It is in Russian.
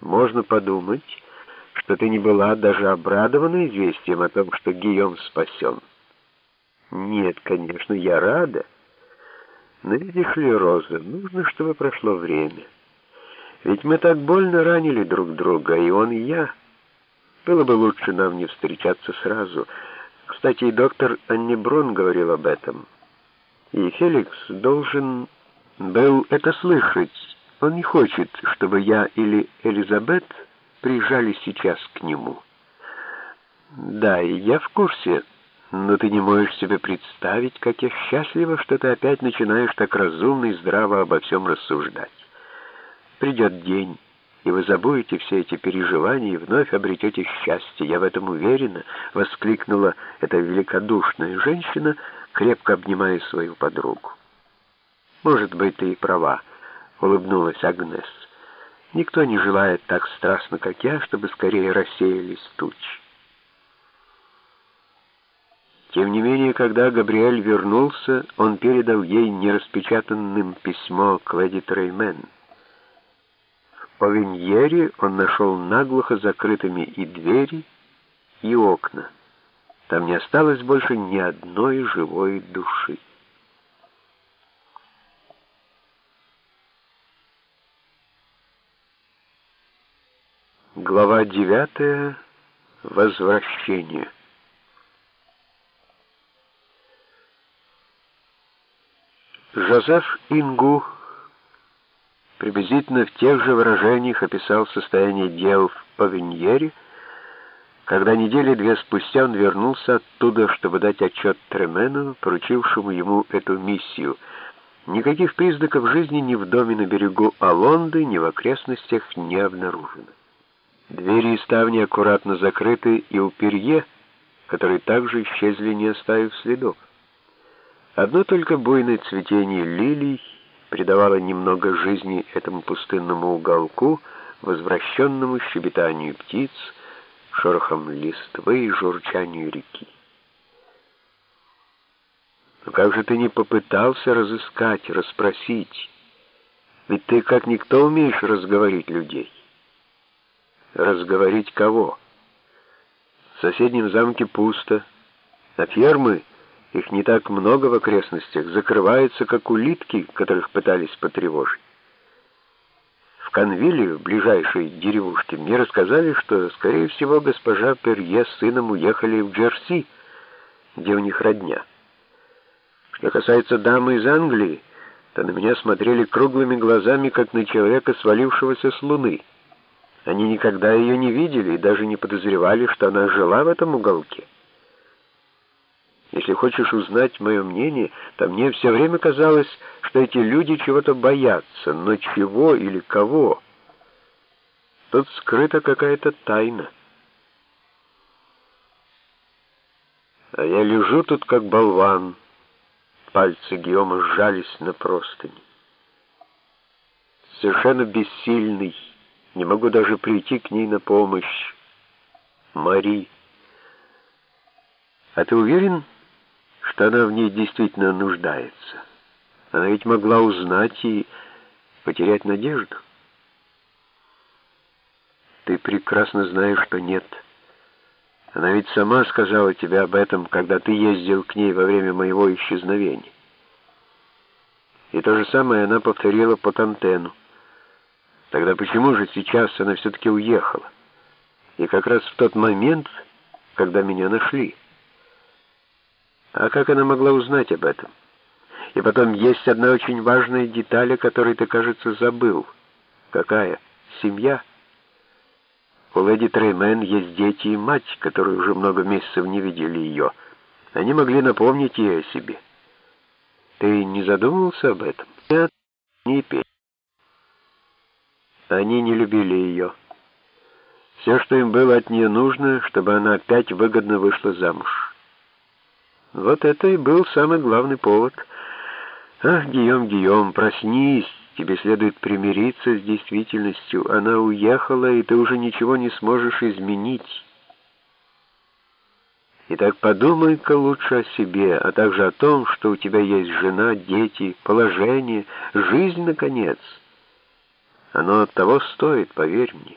Можно подумать, что ты не была даже обрадована известием о том, что Гийом спасен. Нет, конечно, я рада. Но видишь ли, Роза, нужно, чтобы прошло время. Ведь мы так больно ранили друг друга, и он, и я. Было бы лучше нам не встречаться сразу. Кстати, и доктор Аннеброн говорил об этом. И Феликс должен был это слышать. Он не хочет, чтобы я или Элизабет приезжали сейчас к нему. Да, и я в курсе, но ты не можешь себе представить, как я счастлива, что ты опять начинаешь так разумно и здраво обо всем рассуждать. Придет день, и вы забудете все эти переживания и вновь обретете счастье. Я в этом уверена, — воскликнула эта великодушная женщина, крепко обнимая свою подругу. Может быть, ты и права, — улыбнулась Агнес. Никто не желает так страстно, как я, чтобы скорее рассеялись тучи. Тем не менее, когда Габриэль вернулся, он передал ей нераспечатанным письмо к леди Треймен. В Повиньере он нашел наглухо закрытыми и двери, и окна. Там не осталось больше ни одной живой души. Глава девятая. Возвращение. Жозеф Ингу приблизительно в тех же выражениях описал состояние дел в Павиньере, когда недели две спустя он вернулся оттуда, чтобы дать отчет Тремену, поручившему ему эту миссию. Никаких признаков жизни ни в доме на берегу Алонды, ни в окрестностях не обнаружено. Двери и ставни аккуратно закрыты и у перье, которые также исчезли, не оставив следов. Одно только буйное цветение лилий придавало немного жизни этому пустынному уголку, возвращенному щебетанию птиц, шорохом листвы и журчанию реки. Но как же ты не попытался разыскать, расспросить? Ведь ты как никто умеешь разговорить людей. Разговорить кого? В соседнем замке пусто, а фермы, их не так много в окрестностях, закрываются, как улитки, которых пытались потревожить. В Конвилле, в ближайшей деревушке, мне рассказали, что, скорее всего, госпожа Перье с сыном уехали в Джерси, где у них родня. Что касается дамы из Англии, то на меня смотрели круглыми глазами, как на человека, свалившегося с луны. Они никогда ее не видели и даже не подозревали, что она жила в этом уголке. Если хочешь узнать мое мнение, то мне все время казалось, что эти люди чего-то боятся, но чего или кого? Тут скрыта какая-то тайна. А я лежу тут как болван. Пальцы Гиома сжались на простыни. Совершенно бессильный, не могу даже прийти к ней на помощь. Мари. А ты уверен, что она в ней действительно нуждается? Она ведь могла узнать и потерять надежду. Ты прекрасно знаешь, что нет. Она ведь сама сказала тебе об этом, когда ты ездил к ней во время моего исчезновения. И то же самое она повторила по Тантену. Тогда почему же сейчас она все-таки уехала? И как раз в тот момент, когда меня нашли. А как она могла узнать об этом? И потом есть одна очень важная деталь, о которой ты, кажется, забыл. Какая? Семья. У леди Треймен есть дети и мать, которые уже много месяцев не видели ее. Они могли напомнить ей о себе. Ты не задумывался об этом? Нет, не пей. Они не любили ее. Все, что им было от нее нужно, чтобы она опять выгодно вышла замуж. Вот это и был самый главный повод. Ах, Гийом, Гийом, проснись, тебе следует примириться с действительностью. Она уехала, и ты уже ничего не сможешь изменить. Итак, подумай-ка лучше о себе, а также о том, что у тебя есть жена, дети, положение, жизнь, наконец — оно того стоит, поверь мне.